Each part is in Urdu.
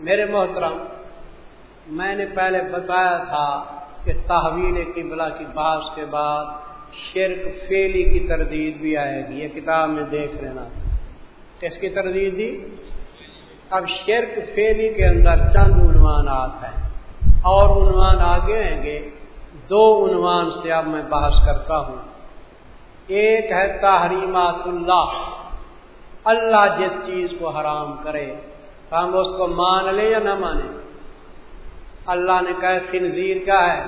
میرے محترم، میں نے پہلے بتایا تھا کہ تحویل قبلہ کی بات کے بعد شرک فیلی کی تردید بھی آئے گی۔ یہ کتاب میں دیکھ لینا۔ کس کی تردید دی اب شرک فیلی کے اندر چند عنوانات ہیں۔ اور عنوان آگے آئیں گے۔ دو عنوان سے اب میں بحث کرتا ہوں۔ ایک ہے تحریمات اللہ۔ اللہ جس چیز کو حرام کرے ہم اس کو مان لیں یا نہ مانے اللہ نے کہا خنزیر کیا ہے؟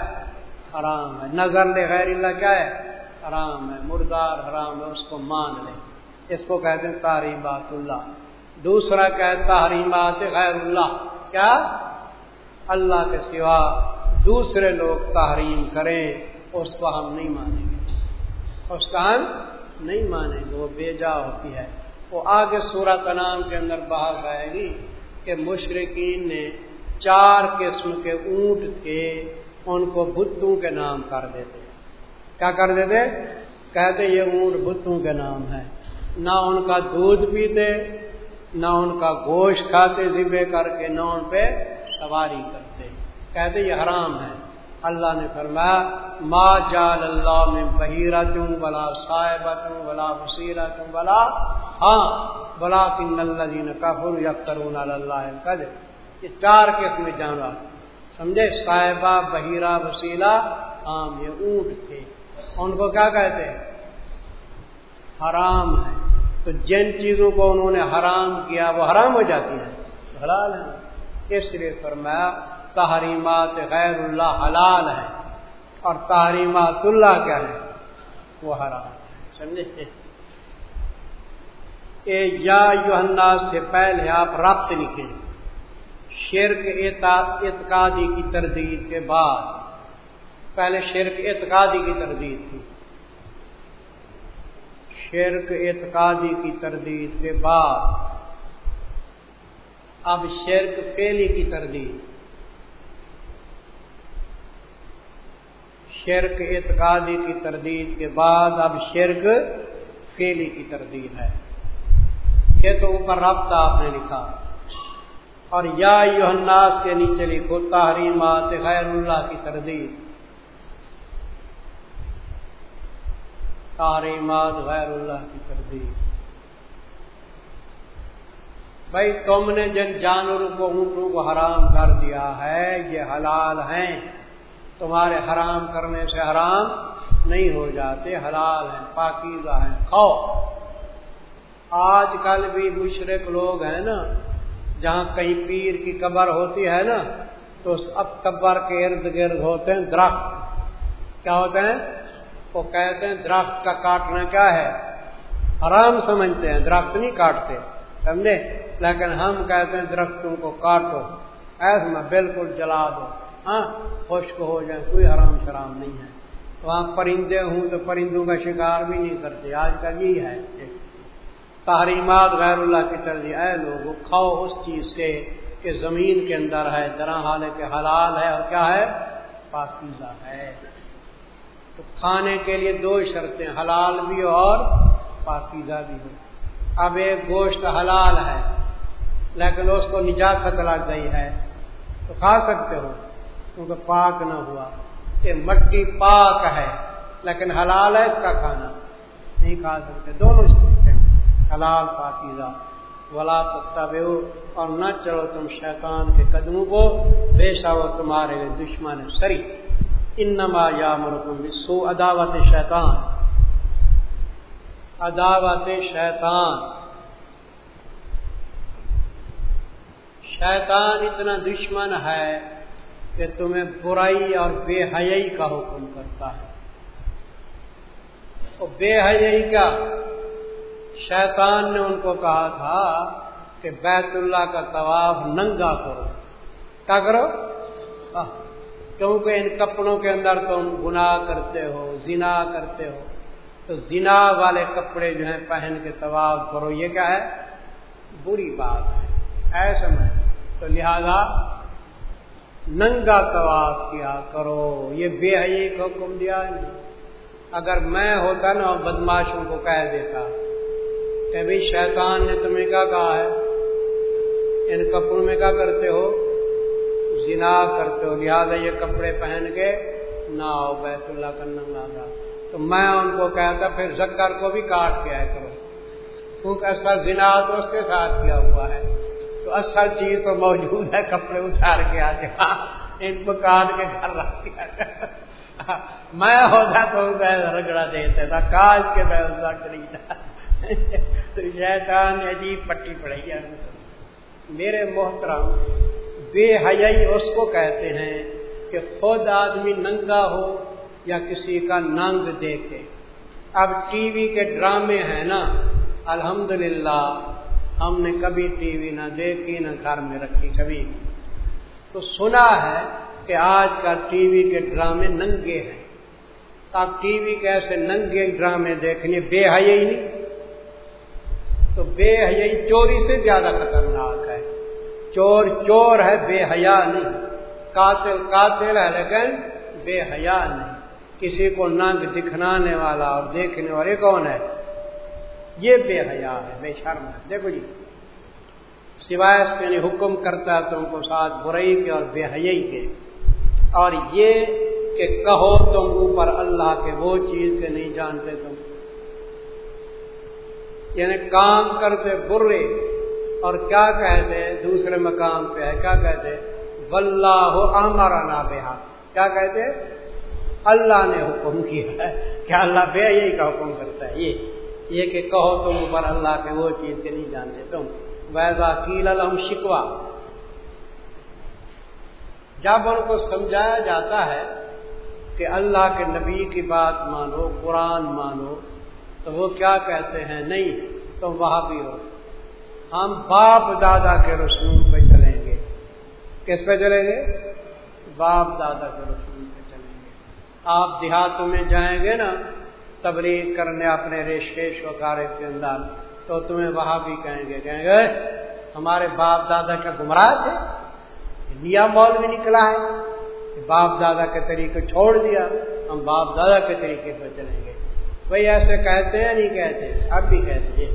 حرام ہے۔ نظر لے، غیر اللہ کیا ہے؟ حرام ہے۔ مردار حرام ہے، اس کو مان لے اس کو کہتے ہیں تحریمات اللہ۔ دوسرا کیا ہے؟ تحریمات غیر اللہ۔ کیا؟ اللہ کے سوا دوسرے لوگ تحریم کریں، اس کو ہم نہیں مانیں گے۔ اس کا ہم نہیں مانیں گے۔ وہ بے جا ہوتی ہے۔ وہ آگے سورت نام کے اندر باہر آئے گی کہ مشرقین نے چار قسم کے اونٹ تھے، ان کو بتوں کے نام کر دیتے کیا کر دیتے؟ کہتے یہ اونٹ بتوں کے نام ہے نہ ان کا دودھ پیتے، نہ ان کا گوشت کھاتے ذبے کر کے، نہ ان پہ سواری کرتے۔ کہتے یہ حرام ہے۔ اللہ نے فرمایا ما جال اللہ میں بحیرہ توں بلا صاحبہ توں بلا وسیلہ توں بلا ہاں بلا کن اللہ جی نے کفر یا کرون اللہ کد یہ چار قسم جانور سمجھے؟ صاحبہ بحیرہ وسیلہ، عام، یہ اونٹ تھے۔ ان کو کیا کہتے ہیں؟ حرام ہے تو جن چیزوں کو انہوں نے حرام کیا، وہ حرام ہو جاتی ہیں۔ حلال ہیں۔ اس لیے فرمایا، تحریمات غیر اللہ حلال ہے اور تحریمات اللہ کیا ہے وہ حرام سمجھے؟ اے یا یوحنا سے پہلے آپ ربط لکھیں شرک اعتقادی کی تردید کے بعد۔ پہلے شرک اعتقادی کی تردید تھی۔ شرک اعتقادی کی تردید کے بعد۔ اب شرک فیلی کی تردید۔ شرک اعتقادی کی تردید کے بعد اب شرک فیلی کی تردید ہے۔ یہ تو اوپر رابطہ آپ نے لکھا۔ اور یا یوحناس کے نیچے لکھو، تحریمات غیر اللہ کی تردید۔ تحریمات غیر اللہ کی تردید۔ بھائی تم نے جن جانوروں کو اونٹوں کو حرام کر دیا ہے، یہ حلال ہیں۔ تمہارے حرام کرنے سے حرام نہیں ہو جاتے، حلال ہیں، پاکیزہ ہیں، کھاؤ۔ آج کل بھی مشرق لوگ ہیں نا، جہاں کہیں پیر کی قبر ہوتی ہے نا، تو اب قبر کے ارد گرد ہوتے ہیں درخت۔ کیا ہوتے ہیں؟ وہ کہتے ہیں درخت کا کاٹنا کیا ہے؟ حرام سمجھتے ہیں، درخت نہیں کاٹتے، سمجھے؟ لیکن ہم کہتے ہیں درختوں کو کاٹو، ایسا میں بالکل جلا دو۔ ہاں خشک ہو جائے، کوئی حرام شرام نہیں ہے۔ وہاں پرندے ہوں تو پرندوں کا شکار بھی نہیں کرتے، آج کل یہی ہے۔ تحریمات غیر اللہ کی ترجیح اے لوگ، کھاؤ اس چیز سے کہ زمین کے اندر ہے درا حال کے حلال ہے اور کیا ہے؟ پاکیزہ ہے۔ تو کھانے کے لیے دو شرطیں، حلال بھی اور پاکیزہ بھی ہو اب ایک گوشت حلال ہے، لیکن اس کو نجاست لگ گئی ہے، تو کھا سکتے ہو۔ کیونکہ پاک نہ ہوا کہ مٹی پاک ہے، لیکن حلال ہے اس کا کھانا۔ نہیں کھا سکتے، دونوں حلال پاکیزہ۔ ولا تب اور نہ چلو تم شیطان کے قدموں کو۔ بے وہ تمہارے دشمن سری۔ انما یا مرکم بسو عداوت شیطان۔ عداوت شیطان۔ شیطان اتنا دشمن ہے کہ تمہیں برائی اور بے حیائی کا حکم کرتا ہے۔ اور بے حیائی کا شیطان نے ان کو کہا تھا کہ بیت اللہ کا طواف ننگا کرو کیا کرو کیونکہ ان کپڑوں کے اندر تم گناہ کرتے ہو، زنا کرتے ہو، تو زنا والے کپڑے جو ہیں پہن کے طواف کرو، یہ کیا ہے؟ بری بات ہے۔ ایسا میں، تو لہذا ننگا طواف کیا کرو، یہ بے حی کا حکم دیا نہیں اگر میں ہوتا نا بدماشوں کو کہہ دیتا۔ کہ بھائی شیطان نے تمہیں کیا کہا ہے؟ ان کپڑوں میں کیا کرتے ہو؟ زنا کرتے ہو۔ لہٰذا یہ کپڑے پہن کے نہ آؤ، بیت اللہ کا ننگا تھا تو میں ان کو کہتا پھر زکر کو بھی کاٹ کے آئے کرو۔ کیونکہ اصل زنا تو اس کے ساتھ کیا ہوا ہے۔ تو اصل چیز تو موجود ہے، کپڑے اتار کے آتے ان کو کاٹ کے گھر رکھ دیا۔ میں ہوتا تو رگڑا دیتا تھا، کاج کے میں اس کا خریدا تو شیطان عجیب پٹی پڑی ہے۔ میرے محترم، بے حیائی اس کو کہتے ہیں کہ خود آدمی ننگا ہو یا کسی کا ننگ دیکھے۔ اب ٹی وی کے ڈرامے ہیں نا، الحمدللہ ہم نے کبھی ٹی وی نہ دیکھی، نہ گھر میں رکھی، کبھی۔ تو سنا ہے کہ آج کا ٹی وی کے ڈرامے ننگے ہیں۔ آپ ٹی وی کے ایسے ننگے ڈرامے دیکھنے، بے حیائی نہیں۔ تو بے حیائی چوری سے زیادہ خطرناک ہے۔ چور چور ہے، بے حیا نہیں۔ قاتل قاتل ہے، لیکن بے حیا نہیں۔ کسی کو ننگ دکھنانے والا اور دیکھنے والے کون ہے؟ یہ بے حیا ہے، بے شرم ہے۔ دیکھو جی سوائے اس کے یعنی حکم کرتا ہے تم کو ساتھ برائی کے اور بے حیائی کے۔ اور یہ کہ کہو تم اوپر اللہ کے وہ چیز کے نہیں جانتے تم۔ یعنی کام کرتے برے اور کیا کہتے دوسرے مقام پہ ہے، کیا کہتے ولہ ہو ہمارا نا بےحا کیا کہتے اللہ نے حکم کیا ہے۔ کیا اللہ بے یہی کا حکم کرتا ہے؟ یہ۔ یہ کہ کہو تم اوپر اللہ کے وہ چیز کے نہیں جانتے تم۔ ویزا کیل الحم شکوا جب ان کو سمجھایا جاتا ہے کہ اللہ کے نبی کی بات مانو، قرآن مانو، تو وہ کیا کہتے ہیں؟ نہیں، تم وہاں بھی ہو۔ ہم باپ دادا کے رسول پہ چلیں گے۔ کس پہ چلیں گے؟ باپ دادا کے رسول پہ چلیں گے۔ آپ دیہاتوں میں جائیں گے نا تبلیغ کرنے اپنے ریشیش وغیرہ کے اندر تو تمہیں وہاں بھی کہیں گے کہیں گے ہمارے باپ دادا کا گمراہ تھے۔ نیا مول بھی نکلا ہے۔ باپ دادا کے طریقے چھوڑ دیا۔ ہم باپ دادا کے طریقے پہ چلیں گے۔ وہی ایسے کہتے ہیں نہیں کہتے؟ اب بھی کہتے ہیں۔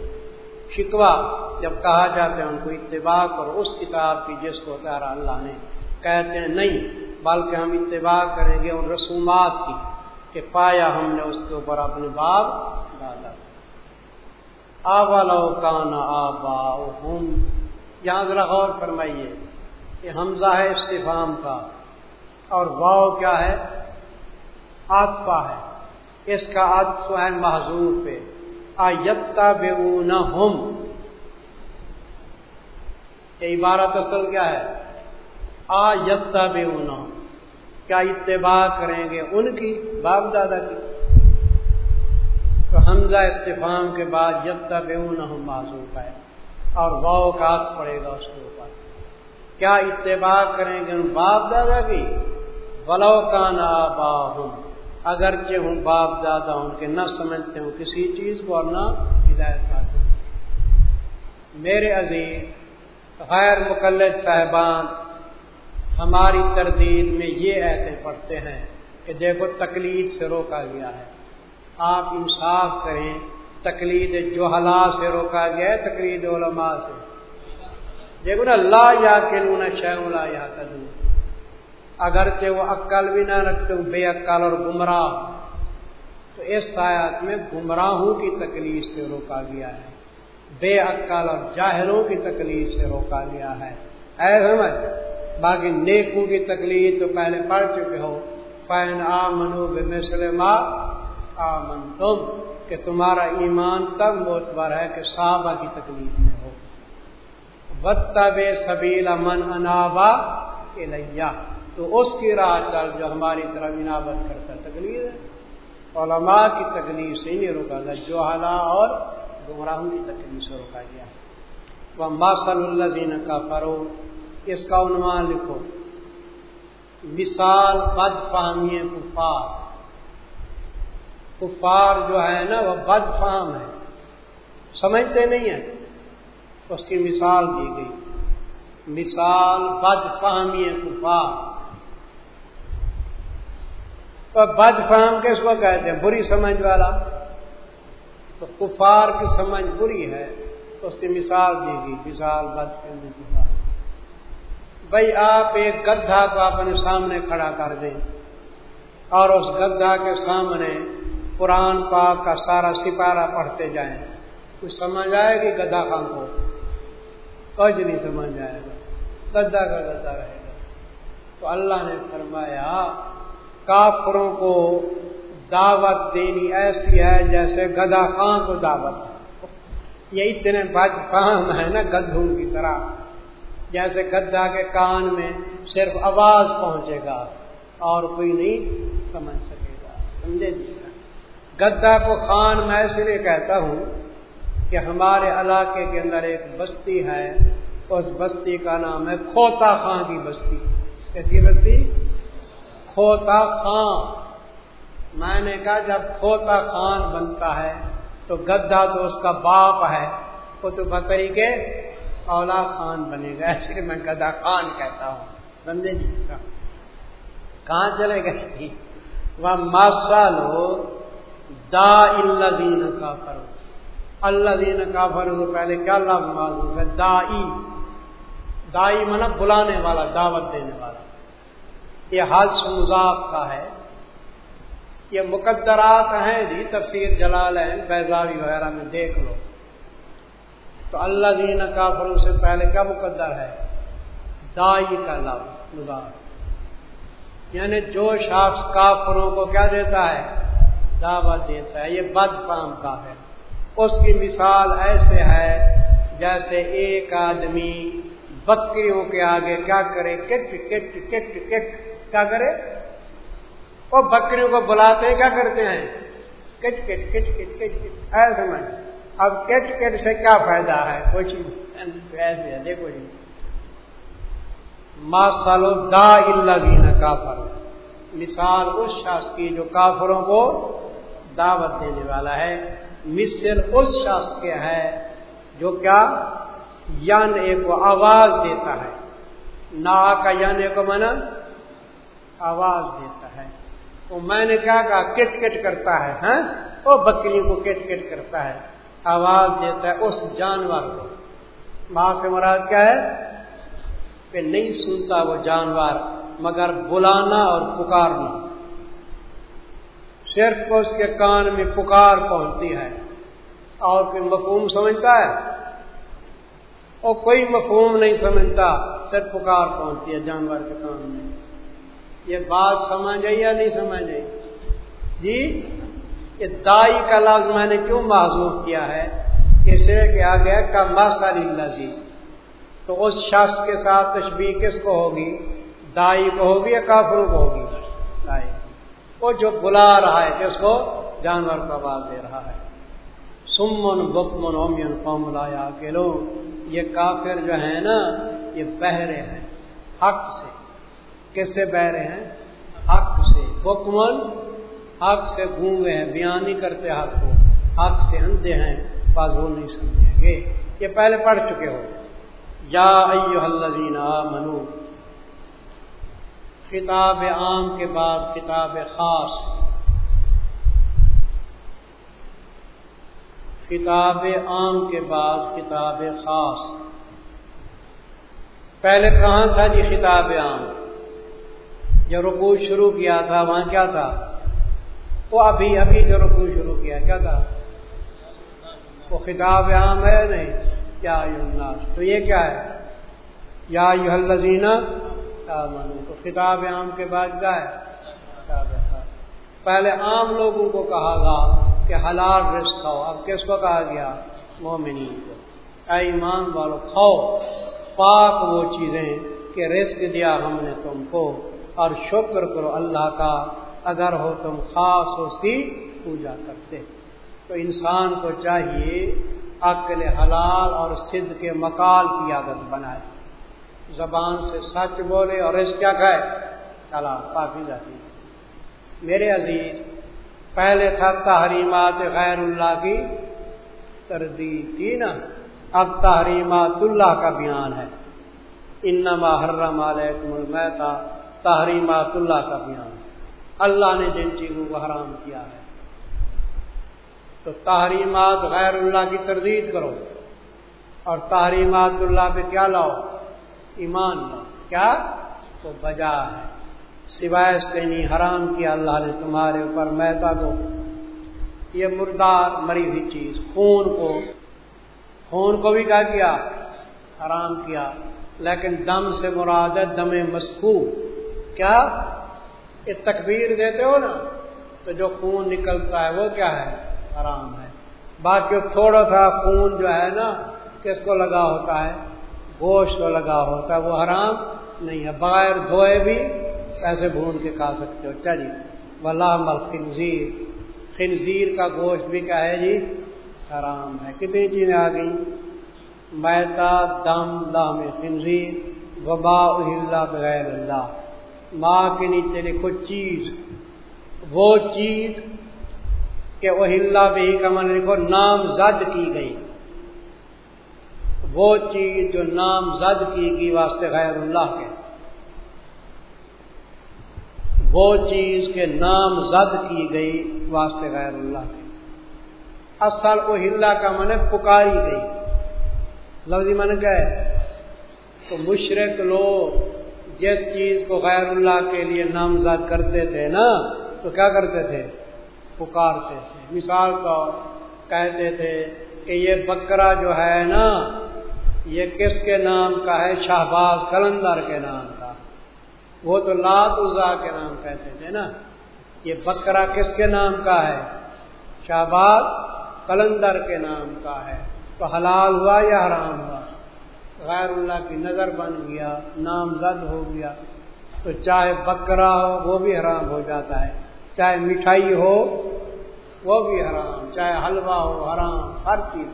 شکوا جب کہا جاتا ہے ان کو اتباع کرو۔ اس کتاب کی جس کو اتارا اللہ نے کہتے ہیں، نہیں، بلکہ ہم اتباع کریں گے ان رسومات کی۔ کہ پایا ہم نے اس کے اوپر اپنے باپ دادا آبا کانا آبا یہاں ذرا غور فرمائیے کہ حمزہ ہے استفام کا اور واؤ کیا ہے؟ آتفا ہے۔ اس کا آتف ہے معذور پہ۔ آیتا بے ہم یہ عبارت اصل کیا ہے؟ آ یتا بے کیا اتباع کریں گے؟ ان کی، باپ دادا کی۔ تو حمزہ استفام کے بعد یتا بے ہم معذوف ہے اور واؤ کا پڑے گا اس کے اوپر۔ کیا اتباع کریں گے ان باپ دادا کی ولو کا نا با ہوں اگرچہ ہوں باپ دادا ان کے نہ سمجھتے ہوں، کسی چیز کو اور نہ ہدایت پاتے۔ میرے عزیز، غیر مقلد صاحبان ہماری تردید میں یہ ایسے پڑھتے ہیں کہ دیکھو تکلید سے روکا گیا ہے۔ آپ انصاف کریں تکلید جو سے روکا گیا ہے، تقلید علماء سے۔ دیکھو نا، لا یا کے لونا شہ یا کدو اگرچہ وہ عقل بھی نہ رکھتے ہوں بے عقل اور گمراہ۔ تو اس آیات میں گمراہوں کی تکلیف سے روکا گیا ہے، بے عقل اور جاہلوں کی تکلیف سے روکا گیا ہے۔ اے سمجھ باقی نیکوں کی تکلیف تو پہلے پڑھ چکے ہو۔ فین آ منو بے آ من تم کہ تمہارا ایمان تب موتبر ہے کہ صحابہ کی تکلیف میں ہو۔ بدتا بے سبیلا من انابا الیہ تو اس کی راہ چل جو ہماری طرح عنابت کرتا تکلیف ہے۔ علماء کی تکلیف سے نہیں روکا گیا جو حلا اور گمراہوں کی تکلیف سے روکا گیا۔ وہ ماسل اللہ دین کا فرو اس کا عنوان لکھو۔ مثال بد فہمی کفار۔ کفار جو ہے نا، وہ بد فہم ہے۔ سمجھتے نہیں ہیں؟ اس کی مثال دی گئی۔ مثال بد فہمی کفار۔ بد فہم کس کو کہتے ہیں؟ بری سمجھ والا۔ تو کفار کی سمجھ بری ہے، تو اس کی مثال دی گئی۔ مثال بد فہمی کفار۔ بھائی آپ ایک گدھا کو اپنے سامنے کھڑا کر دیں۔ اور اس گدھا کے سامنے قرآن پاک کا سارا سپارہ پڑھتے جائیں۔ کچھ سمجھ آئے گی گدھا خان کو کچھ نہیں سمجھ آئے گا۔ گدا کا گدا رہے گا۔ تو اللہ نے فرمایا، کافروں کو دعوت دینی ایسی ہے جیسے گدا خان کو دعوت یہ اتنے بد کام ہے نا، گدھوں کی طرح۔ جیسے گدا کے کان میں صرف آواز پہنچے گا اور کوئی نہیں سمجھ سکے گا۔ سمجھے؟ جی گدا کو خان میں اس لیے کہتا ہوں کہ ہمارے علاقے کے اندر ایک بستی ہے۔ اس بستی کا نام ہے کھوتا خان کی بستی۔ کیسی بستی؟ کھوتا خان میں نے کہا جب کھوتا خان بنتا ہے تو گدا تو اس کا باپ ہے۔ وہ تو بکری کے اولا خان بنے گا، ایسے لیے میں گدا خان کہتا ہوں۔ سمجھے جی؟ کہاں چلے گئے؟ وہ ماسا لو، دا اللہ دین کا فرو اللہ دین کا فرو پہلے کیا لفظ معلوم ہے؟ دا دائی منا مطلب بلانے والا، دعوت دینے والا۔ یہ حج مذاق کا ہے۔ یہ مقدرات ہیں جی تفسیر جلال ہے بیزاوی وغیرہ میں دیکھ لو۔ تو اللہ دین کافروں سے پہلے کیا مقدر ہے؟ دائی کا لفظ یعنی جو شخص کافروں کو کیا دیتا ہے؟ دعوت دیتا ہے، یہ بد کام کا ہے اس کی مثال ایسے ہے جیسے ایک آدمی بکریوں کے آگے کیا کرے؟ کٹ کٹ کٹ کٹ، کیا کرے؟ وہ بکریوں کو بلاتے کیا کرتے ہیں؟ کٹ کٹ کٹ کٹ کٹ کٹ، ایسے میں۔ اب کٹ کٹ سے کیا فائدہ ہے؟ کچھ ایسے دیکھو جی ما سالو دا اللہ دینا کافر مثال اس شخص کی جو کافروں کو دعوت دینے والا ہے۔ مثل اس شخص کے ہے جو کیا؟ یان ایک آواز دیتا ہے۔ نا کا یان ایک منا آواز دیتا ہے۔ وہ میں نے کیا کہا؟ کٹ کٹ کرتا ہے ہاں؟ وہ بکری کو کٹ کٹ کرتا ہے۔ آواز دیتا ہے، اس جانور کو۔ ماں سے مراد کیا ہے؟ کہ نہیں سنتا وہ جانور، مگر بلانا اور پکارنا۔ صرف اس کے کان میں پکار پہنچتی ہے۔ اور کوئی مفہوم سمجھتا ہے؟ اور کوئی مفہوم نہیں سمجھتا، صرف پکار پہنچتی ہے جانور کے کان میں۔ یہ بات سمجھ آئی یا نہیں سمجھ آئی؟ جی؟ یہ دائی کا لفظ میں نے کیوں معذوف کیا ہے اسے کیا گیا کا ماسال اللہ تو اس شخص کے ساتھ تشبیح کس کو ہوگی؟ دائی کو ہوگی یا کافروں کو ہوگی؟ دائی۔ وہ جو بلا رہا ہے، کس کو؟ جانور کو آواز دے رہا ہے۔ سمن، بکمن اومین قوم لایا کے لوگ یہ کافر جو ہے نا، یہ بہرے ہیں۔ حق سے۔ کس سے بہ رہے ہیں؟ حق سے۔ حکمن حق سے گونگے ہیں، بیان نہیں کرتے حق کو۔ حق سے اندھے ہیں وہ نہیں سمجھیں گے۔ یہ پہلے پڑھ چکے ہو۔ یا الذین منو کتاب عام کے بعد کتاب خاص۔ کتاب عام کے بعد کتاب خاص۔ پہلے کہاں تھا جی کتاب عام؟ جب رکو شروع کیا تھا، وہاں کیا تھا؟ وہ ابھی ابھی جو رکو شروع کیا کیا تھا وہ خطاب عام ہے نہیں کیا تو یہ کیا ہے؟ یا تو خطاب عام کے بعد کیا ہے؟ پہلے عام لوگوں کو کہا گا کہ حلال رزق کھاؤ۔ اب کس کو کہا گیا؟ مومنین کو۔ اے ایمان والو، کھاؤ۔ پاک وہ چیزیں کہ رزق دیا ہم نے تم کو اور شکر کرو اللہ کا اگر ہو تم خاص اس کی پوجا کرتے۔ تو انسان کو چاہیے عقل حلال اور سدھ کے مکال کی عادت بنائے۔ زبان سے سچ بولے اور اس کیا کہے؟ چلا کافی جاتی میرے عزیز، پہلے تھا تحریمات غیر اللہ کی۔ تردید تھی نا؟ اب تحریمات اللہ کا بیان ہے۔ انما حرم علیکم المیتا تحریمات اللہ کا بیان۔ اللہ نے جن چیزوں کو حرام کیا ہے۔ تو تحریمات غیر اللہ کی تردید کرو اور تحریمات اللہ پہ کیا لاؤ؟ ایمان لاؤ۔ کیا؟ تو بجا ہے۔ سوائے اس کے نہیں، حرام کیا اللہ نے تمہارے اوپر میدا کو۔ یہ مردار مری ہوئی چیز، خون کو۔ خون کو بھی کیا کیا؟ حرام کیا۔ لیکن دم سے مراد ہے دم مسکو کیا؟ یہ تکبیر دیتے ہو نا، تو جو خون نکلتا ہے وہ کیا ہے؟ حرام ہے۔ باقی تھوڑا سا خون جو ہے نا، کس کو لگا ہوتا ہے؟ گوشت کو لگا ہوتا ہے، وہ حرام نہیں ہے۔ بغیر دھوئے بھی ایسے بھون کے کھا سکتے ہو۔ چلیے جی، ولا مل خنزیر کا گوشت بھی کیا ہے جی؟ حرام ہے۔ کتنی چیزیں آ گئی میدا دم دام خنزیر۔ وبا اللہ بغیر اللہ ماں کے نیچے لکھو چیز۔ وہ چیز کہ وہ ہلا بھی کا من لکھو نام زد کی گئی۔ وہ چیز جو نام زد کی گئی واسطے غیر اللہ کے۔ وہ چیز کے نام زد کی گئی واسطے غیر اللہ کے۔ اصل وہ ہلا کا من پکاری گئی۔ لفظی من گئے تو مشرق لوگ جس چیز کو غیر اللہ کے لیے نامزد کرتے تھے نا، تو کیا کرتے تھے؟ پکارتے تھے۔ مثال تو کہتے تھے کہ یہ بکرا جو ہے نا، یہ کس کے نام کا ہے؟ شہباز کلندر کے نام کا۔ وہ تو لات ازا کے نام کہتے تھے نا۔ یہ بکرا کس کے نام کا ہے؟ شہباز کلندر کے نام کا ہے۔ تو حلال ہوا یا حرام ہوا؟ غیر اللہ کی نظر بن گیا نام زد ہو گیا۔ تو چاہے بکرا ہو، وہ بھی حرام ہو جاتا ہے۔ چاہے مٹھائی ہو، وہ بھی حرام۔ چاہے حلوہ ہو، حرام۔ ہر چیز۔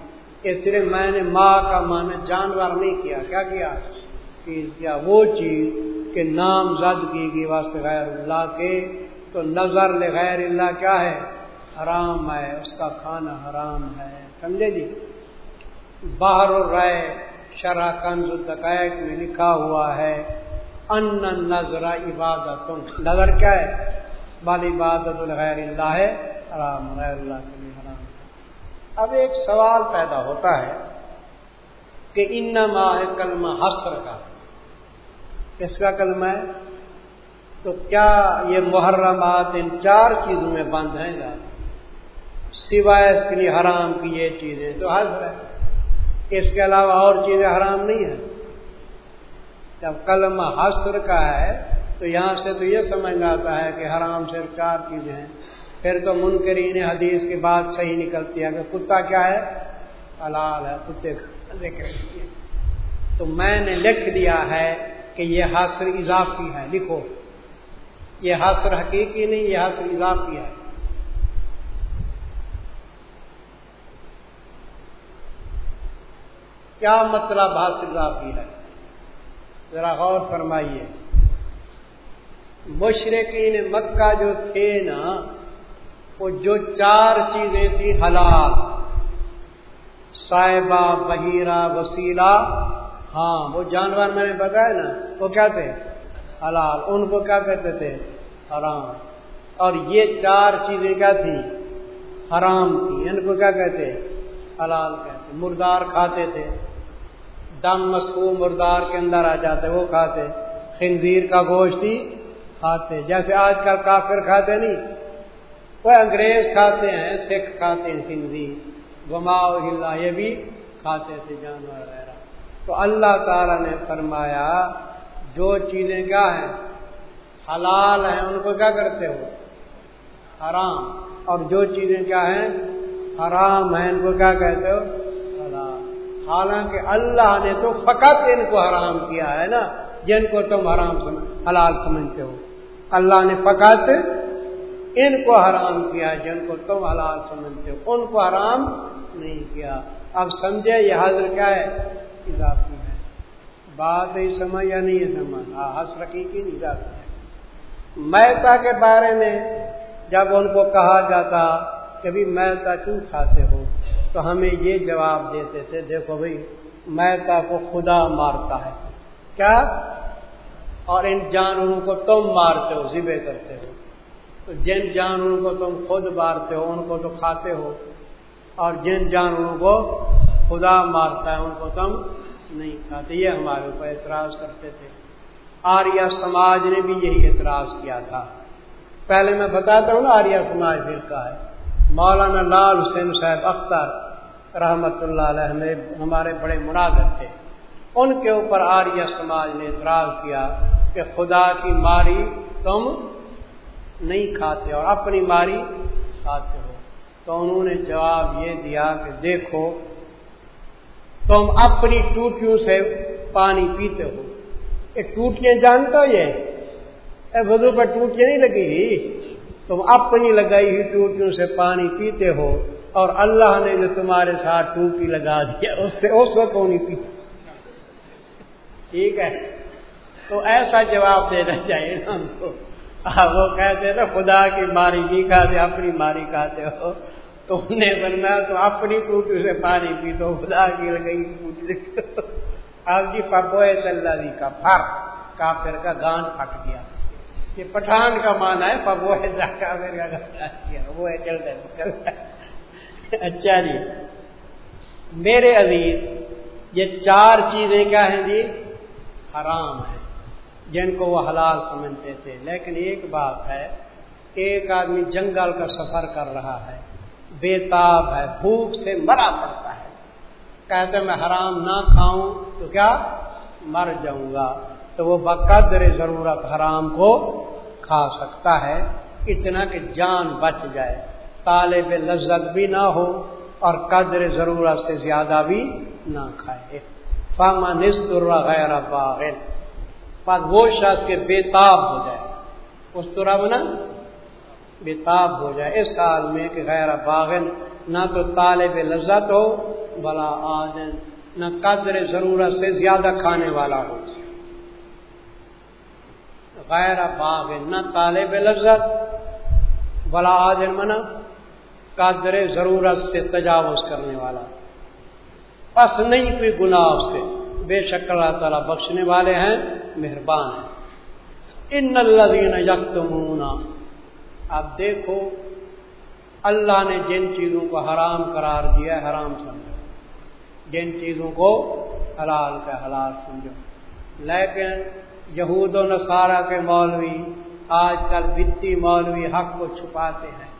یہ صرف میں نے ماں کا مان جانور نہیں کیا۔ کیا کیا؟ چیز کیا۔ وہ چیز کہ نام زد کی گئی واسطے غیر اللہ کے۔ تو نظر لے غیر اللہ کیا ہے؟ حرام ہے۔ اس کا کھانا حرام ہے۔ سمجھے جی؟ باہر رائے شرح کنز الدقائق میں لکھا ہوا ہے، ان نظر عبادت۔ نظر کیا ہے؟ بال عبادت الغیر اللہ ہے، حرام، غیر اللہ کے لیے حرام۔ اب ایک سوال پیدا ہوتا ہے کہ ان ماہ کلمہ حسر کا۔ کس کا کلمہ ہے، تو کیا یہ محرمات ان چار چیزوں میں بند ہیں گا سوائے اس کے لیے حرام کی یہ چیزیں تو حضر ہے؟ اس کے علاوہ اور چیزیں حرام نہیں ہیں۔ جب کلمہ حسر کا ہے، تو یہاں سے تو یہ سمجھ آتا ہے کہ حرام صرف چار چیزیں ہیں۔ پھر تو منکرین حدیث کی بات صحیح نکلتی ہے۔ کہ کتا کیا ہے؟ حلال ہے، کتے تو میں نے لکھ دیا ہے کہ یہ حاصر اضافی ہے۔ لکھو۔ یہ حاصر حقیقی نہیں، یہ حاصر اضافی ہے۔ کیا مطلب حاصل اضافی ہے؟ ذرا غور فرمائیے۔ مشرقین مکہ جو تھے نا، وہ جو چار چیزیں تھیں، حلال، صاحبہ، بہیرہ، وسیلہ ہاں وہ جانور میں نے بتایا نا، وہ کیا تھے؟ حلال، ان کو کیا کہتے تھے؟ حرام۔ اور یہ چار چیزیں کیا تھیں؟ حرام تھی ان کو کیا کہتے؟ حلال کہتے۔ مردار کھاتے تھے۔ دم مسکو مردار کے اندر آ جاتے، وہ کھاتے۔ خنزیر کا گوشت ہی کھاتے، جیسے آج کل کافر کھاتے نہیں۔ وہ انگریز کھاتے ہیں، سکھ کھاتے ہیں خنزیر۔ گماؤ ہلا یہ بھی کھاتے تھے جانور وغیرہ۔ تو اللہ تعالی نے فرمایا، جو چیزیں کیا ہیں، حلال ہیں، ان کو کیا کرتے ہو؟ حرام۔ اور جو چیزیں کیا ہیں، حرام ہیں، ان کو کیا کہتے ہو؟ حالانکہ اللہ نے تو فقط ان کو حرام کیا ہے نا، جن کو تم حرام سمجھ حلال سمجھتے ہو۔ اللہ نے فقط ان کو حرام کیا جن کو تم حلال سمجھتے ہو۔ ان کو حرام نہیں کیا۔ اب سمجھے یہ حاضر کیا ہے؟ اضافی ہے۔ بات ہی سمجھ یا نہیں سمجھ؟ حس رکھی کی اضافی ہے۔ میتا کے بارے میں جب ان کو کہا جاتا کہ بھی میتا کیوں کھاتے ہو؟ تو ہمیں یہ جواب دیتے تھے، دیکھو بھائی میتا کو خدا مارتا ہے۔ کیا؟ اور ان جانوروں کو تم مارتے ہو ذبے کرتے ہو۔ تو جن جانوروں کو تم خود مارتے ہو، ان کو تو کھاتے ہو۔ اور جن جانوروں کو خدا مارتا ہے، ان کو تم نہیں کھاتے۔ یہ ہمارے اوپر اعتراض کرتے تھے۔ آریہ سماج نے بھی یہی اعتراض کیا تھا۔ پہلے میں بتاتا ہوں نا، آریہ سماج فرقہ ہے۔ مولانا لال حسین صاحب اختر رحمت اللہ علیہ ہمارے بڑے مناظر تھے۔ ان کے اوپر آریہ سماج نے اعتراض کیا کہ خدا کی ماری تم نہیں کھاتے اور اپنی ماری کھاتے ہو۔ تو انہوں نے جواب یہ دیا کہ دیکھو، تم اپنی ٹوٹیوں سے پانی پیتے ہو۔ یہ ٹوٹیاں جانتا یہ؟ وضو پر ٹوٹیاں نہیں لگی۔ تم اپنی لگائی ہوئی ٹوٹیوں سے پانی پیتے ہو اور اللہ نے جو تمہارے ساتھ ٹوٹی لگا دیا اس سے اس وقت نہیں پیتے۔ ٹھیک ہے۔ تو ایسا جواب دینا چاہیے نا ہم کو۔ وہ کہتے نا، خدا کی ماری نہیں کھاتے، اپنی ماری کھاتے ہو۔ تو انہیں بننا تو اپنی ٹوٹی سے پانی پی تو خدا کی لگئی ٹوٹی اب جی پبوئے اللہ جی کا پھر، کافر کا گانٹ پھٹ گیا۔ یہ پٹھان کا مانا ہے پبوئے کا وہ اچھا جی۔ میرے عزیز، یہ چار چیزیں کیا ہیں جی؟ حرام ہیں، جن کو وہ حلال سمجھتے تھے۔ لیکن ایک بات ہے، ایک آدمی جنگل کا سفر کر رہا ہے، بے تاب ہے، بھوک سے مرا پڑتا ہے۔ کہتے میں حرام نہ کھاؤں تو کیا؟ مر جاؤں گا۔ تو وہ بقدر ضرورت حرام کو کھا سکتا ہے، اتنا کہ جان بچ جائے۔ طالب لذت بھی نہ ہو اور قدر ضرورت سے زیادہ بھی نہ کھائے۔ فاما نسط غیر باغن پر وہ شخص کے بےتاب ہو جائے۔ اس طرح بنا بےتاب ہو جائے۔ اس حال میں کہ غیر باغن نہ تو طالب لذت ہو، بلا آدن نہ قدر ضرورت سے زیادہ کھانے والا ہو۔ غیر باغن نہ طالب لذت، بلا آدن منا قدر ضرورت سے تجاوز کرنے والا۔ بس نہیں کوئی گناہ اس سے بے شک اللہ تعالیٰ بخشنے والے ہیں، مہربان ہیں۔ ان اللہ یکتمون اب دیکھو، اللہ نے جن چیزوں کو حرام قرار دیا ہے، حرام سمجھو۔ جن چیزوں کو حلال کا حلال سمجھو۔ لیکن یہود و نصارہ کے مولوی، آج کل بتی مولوی حق کو چھپاتے ہیں۔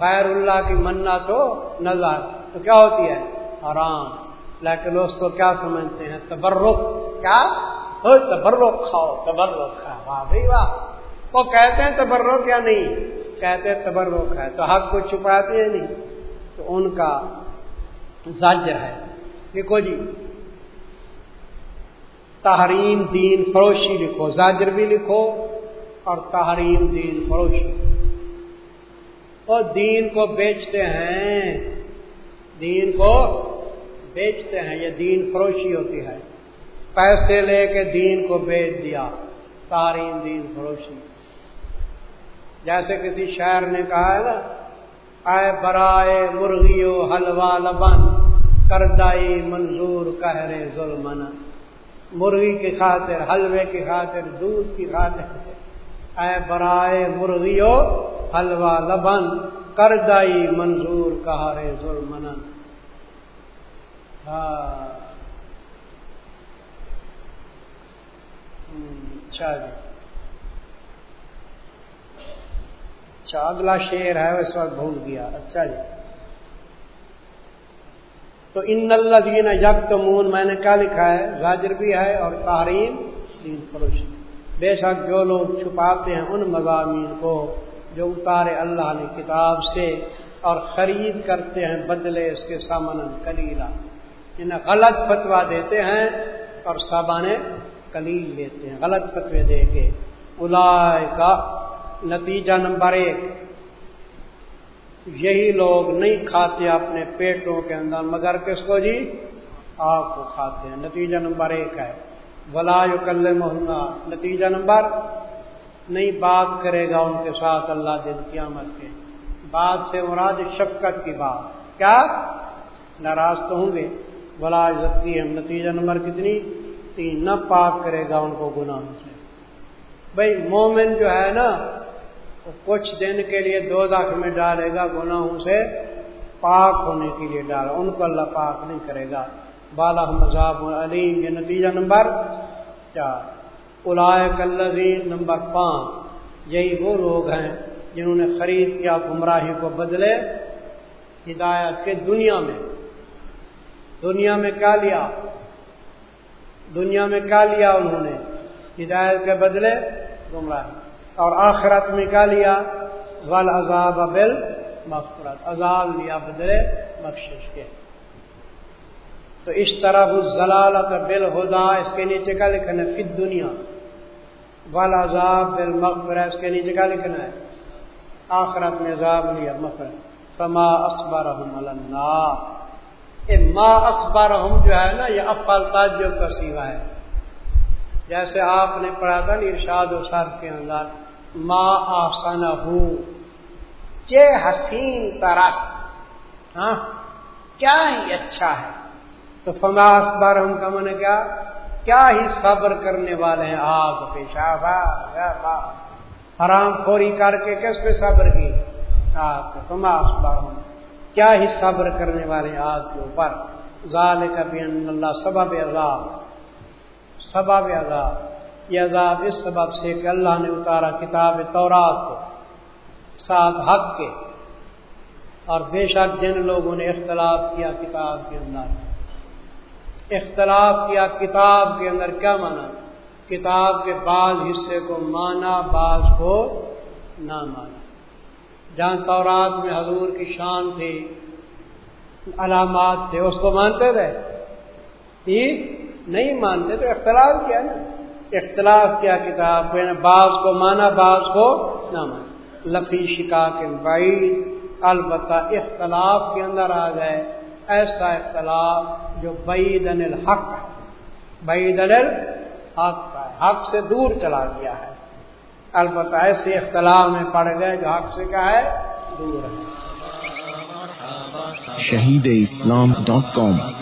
غیر اللہ کی منا تو نظر تو کیا ہوتی ہے؟ حرام۔ لیکن اس کو کیا سمجھتے ہیں؟ تبرک۔ کیا؟ تبرک کھاؤ۔ تبرک کھا واہ بھائی واہ۔ وہ کہتے ہیں تبرک یا نہیں؟ کہتے ہیں تبرک ہے۔ تو حق کو چھپاتے ہیں نہیں؟ تو ان کا زاجر ہے۔ لکھو جی تحریم دین فروشی لکھو، زاجر بھی لکھو اور تحریم دین فروشی۔ اور دین کو بیچتے ہیں، دین کو بیچتے ہیں، یہ دین فروشی ہوتی ہے۔ پیسے لے کے دین کو بیچ دیا تارین دین فروشی۔ جیسے کسی شہر نے کہا ہے نا، اے برائے مرغیو حلوا لبن، کردائی منظور کہرے ظلمن۔ مرغی کی خاطر، حلوے کی خاطر، دودھ کی خاطر۔ اے برائے مرغیو حلوا لبن، کردائی منظور کہرے ظلمن ہاں۔ اچھا جی۔ اچھا اگلا شیر ہے، اس وقت بھول گیا۔ اچھا جی۔ تو ان اللہ دین یک میں نے کیا لکھا ہے؟ راجر بھی ہے اور تحریم دین فروش بے شک جو لوگ چھپاتے ہیں ان مضامین کو جو اتارے اللہ نے کتاب سے اور خرید کرتے ہیں، بدلے اس کے سامن کلیلہ انہیں غلط فتوا دیتے ہیں اور سابان کلیل لیتے ہیں۔ غلط فتوے دے کے۔ کا نتیجہ نمبر ایک۔ یہی لوگ نہیں کھاتے اپنے پیٹوں کے اندر، مگر کس کو جی؟ آگ کو کھاتے ہیں۔ نتیجہ نمبر ایک ہے۔ ولا کل محنگا نتیجہ نمبر، نہیں بات کرے گا ان کے ساتھ اللہ دن قیامت کے۔ بات سے مراد شفقت کی بات۔ کیا؟ ناراض تو ہوں گے۔ بلا عزتی ہے نتیجہ نمبر کتنی؟ تین۔ نہ پاک کرے گا ان کو گناہ سے۔ بھائی، مومن جو ہے نا کچھ دن کے لیے دو داخ میں ڈالے گا، گناہوں سے پاک ہونے کے لیے ڈالا ان کو اللہ پاک نہیں کرے گا۔ بالا مذہب علیم۔ یہ نتیجہ نمبر چار۔ الائے کلزین نمبر پانچ۔ یہی وہ لوگ ہیں جنہوں نے خرید کیا، گمراہی کو بدلے ہدایت کے دنیا میں۔ دنیا میں کیا لیا؟ دنیا میں کیا لیا انہوں نے؟ ہدایت کے بدلے گمراہی۔ اور آخرت میں کیا لیا؟ ول عذاب بل مغفرت۔ عذاب لیا بدلے بخشش کے۔ تو اس طرح ضلالت بل ہدا اس کے نیچے کا لکھنا ہے؟ فت دنیا ول عذاب بل مغفرت، اس کے نیچے کا لکھنا ہے؟ آخرت میں عذاب لیا مغفرت۔ فما اسبر اللہ ما اسبر جو ہے نا، یہ افل تعجب کا سیوا ہے۔ جیسے آپ نے پڑھا تھا نا ارشاد و سر کے اندر، ما آسن چے حسین ترس ہاں کیا ہی اچھا ہے۔ تو فماس بار ہم کا من کیا کیا ہی صبر کرنے والے ہیں آگ پیشاب حرام خوری کر کے کس پہ صبر کی؟ آگ فماس بار ہم، کیا ہی صبر کرنے والے آگ کے اوپر؟ ظال کا بھی اللہ، سبب عذاب سبب عذاب؟ یہ عذاب اس سبب سے کہ اللہ نے اتارا کتاب تورات کو، ساتھ حق کے۔ اور بے شک جن لوگوں نے اختلاف کیا کتاب کے اندر۔ اختلاف کیا کتاب کے اندر کیا مانا؟ کتاب کے بعض حصے کو مانا، بعض کو نہ مانا۔ جہاں تورات میں حضور کی شان تھی، علامات تھے، اس کو مانتے تھے؟ نہیں مانتے تو اختلاف کیا نا؟ اختلاف کیا کتاب کو؟ یعنی بعض کو مانا، بعض کو نہ مانا۔ لفی شکا کے بعید، البتہ اختلاف کے اندر آ گئے ایسا اختلاف جو بعید الحق بعید الحق ہے۔ حق سے دور چلا گیا ہے۔ البتہ ایسے اختلاف میں پڑ گئے جو حق سے کیا ہے، دور ہے۔ شہید اسلام ڈاٹ کام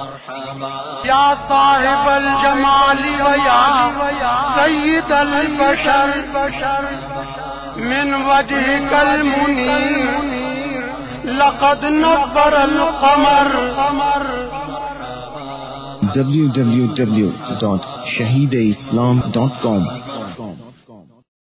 یا صاحب الجمال ویا سید البشر من وجهك المنير لقد نبر القمر. کام